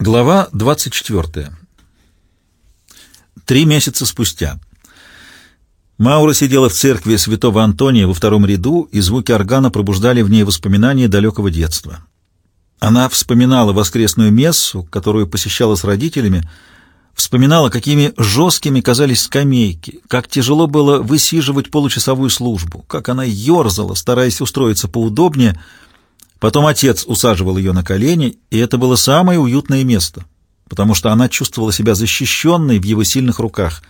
Глава 24. Три месяца спустя. Маура сидела в церкви святого Антония во втором ряду, и звуки органа пробуждали в ней воспоминания далекого детства. Она вспоминала воскресную мессу, которую посещала с родителями, вспоминала, какими жесткими казались скамейки, как тяжело было высиживать получасовую службу, как она ерзала, стараясь устроиться поудобнее — Потом отец усаживал ее на колени, и это было самое уютное место, потому что она чувствовала себя защищенной в его сильных руках.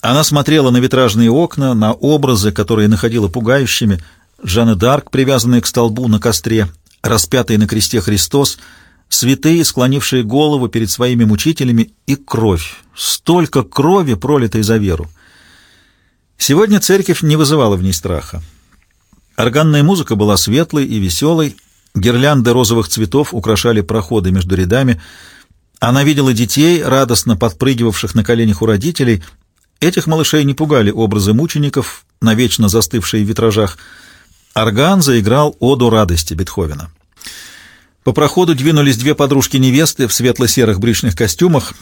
Она смотрела на витражные окна, на образы, которые находила пугающими, Жанна Д'Арк, привязанная к столбу на костре, распятый на кресте Христос, святые, склонившие голову перед своими мучителями, и кровь. Столько крови, пролитой за веру. Сегодня церковь не вызывала в ней страха. Органная музыка была светлой и веселой, гирлянды розовых цветов украшали проходы между рядами. Она видела детей, радостно подпрыгивавших на коленях у родителей. Этих малышей не пугали образы мучеников, навечно застывшие в витражах. Орган заиграл оду радости Бетховена. По проходу двинулись две подружки-невесты в светло-серых брючных костюмах.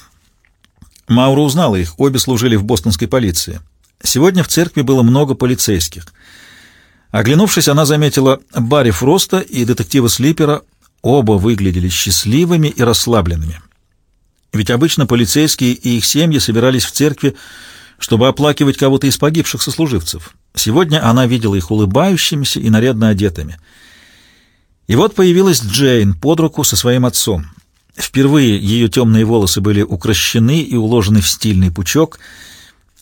Маура узнала их, обе служили в бостонской полиции. Сегодня в церкви было много полицейских — Оглянувшись, она заметила Барри Фроста и детектива Слипера. Оба выглядели счастливыми и расслабленными. Ведь обычно полицейские и их семьи собирались в церкви, чтобы оплакивать кого-то из погибших сослуживцев. Сегодня она видела их улыбающимися и нарядно одетыми. И вот появилась Джейн под руку со своим отцом. Впервые ее темные волосы были укращены и уложены в стильный пучок.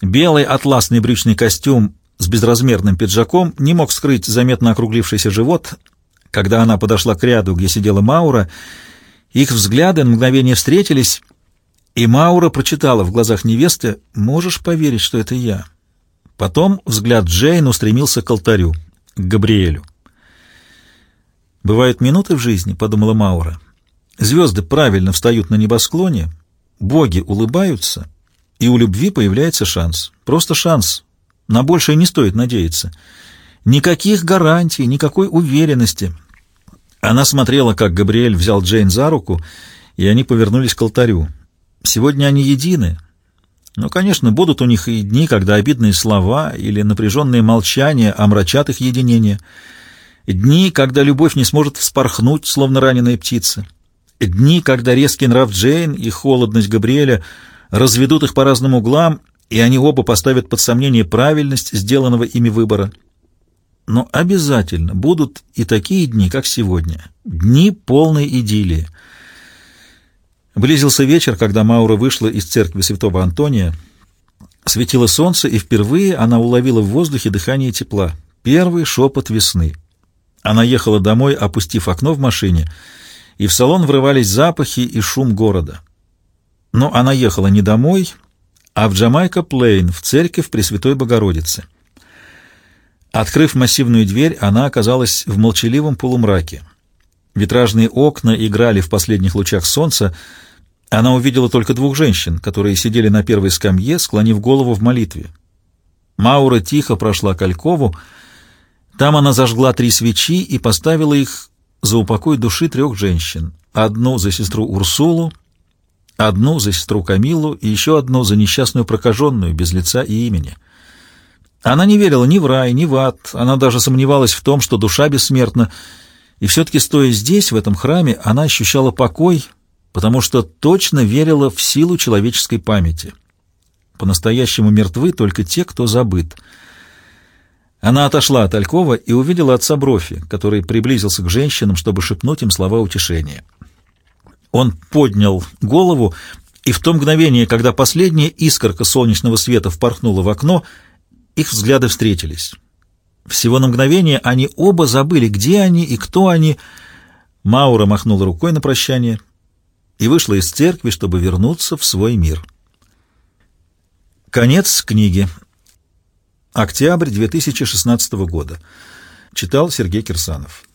Белый атласный брючный костюм с безразмерным пиджаком не мог скрыть заметно округлившийся живот. Когда она подошла к ряду, где сидела Маура, их взгляды на мгновение встретились, и Маура прочитала в глазах невесты «Можешь поверить, что это я?» Потом взгляд Джейн устремился к алтарю, к Габриэлю. «Бывают минуты в жизни», — подумала Маура. «Звезды правильно встают на небосклоне, боги улыбаются, и у любви появляется шанс. Просто шанс, на большее не стоит надеяться. Никаких гарантий, никакой уверенности. Она смотрела, как Габриэль взял Джейн за руку, и они повернулись к алтарю. Сегодня они едины. Но, конечно, будут у них и дни, когда обидные слова или напряженные молчания омрачат их единение. Дни, когда любовь не сможет вспорхнуть, словно раненая птица. Дни, когда резкий нрав Джейн и холодность Габриэля разведут их по разным углам — и они оба поставят под сомнение правильность сделанного ими выбора. Но обязательно будут и такие дни, как сегодня, дни полной идиллии. Близился вечер, когда Маура вышла из церкви святого Антония. Светило солнце, и впервые она уловила в воздухе дыхание тепла. Первый шепот весны. Она ехала домой, опустив окно в машине, и в салон врывались запахи и шум города. Но она ехала не домой, а в Джамайка-Плейн, в церковь Пресвятой Богородицы. Открыв массивную дверь, она оказалась в молчаливом полумраке. Витражные окна играли в последних лучах солнца. Она увидела только двух женщин, которые сидели на первой скамье, склонив голову в молитве. Маура тихо прошла к Алькову. Там она зажгла три свечи и поставила их за упокой души трех женщин. Одну за сестру Урсулу, Одну за сестру Камилу и еще одну за несчастную прокаженную, без лица и имени. Она не верила ни в рай, ни в ад, она даже сомневалась в том, что душа бессмертна, и все-таки, стоя здесь, в этом храме, она ощущала покой, потому что точно верила в силу человеческой памяти. По-настоящему мертвы только те, кто забыт. Она отошла от Алькова и увидела отца Брофи, который приблизился к женщинам, чтобы шепнуть им слова утешения. Он поднял голову, и в то мгновение, когда последняя искорка солнечного света впорхнула в окно, их взгляды встретились. Всего на мгновение они оба забыли, где они и кто они. Маура махнула рукой на прощание и вышла из церкви, чтобы вернуться в свой мир. Конец книги. Октябрь 2016 года. Читал Сергей Кирсанов.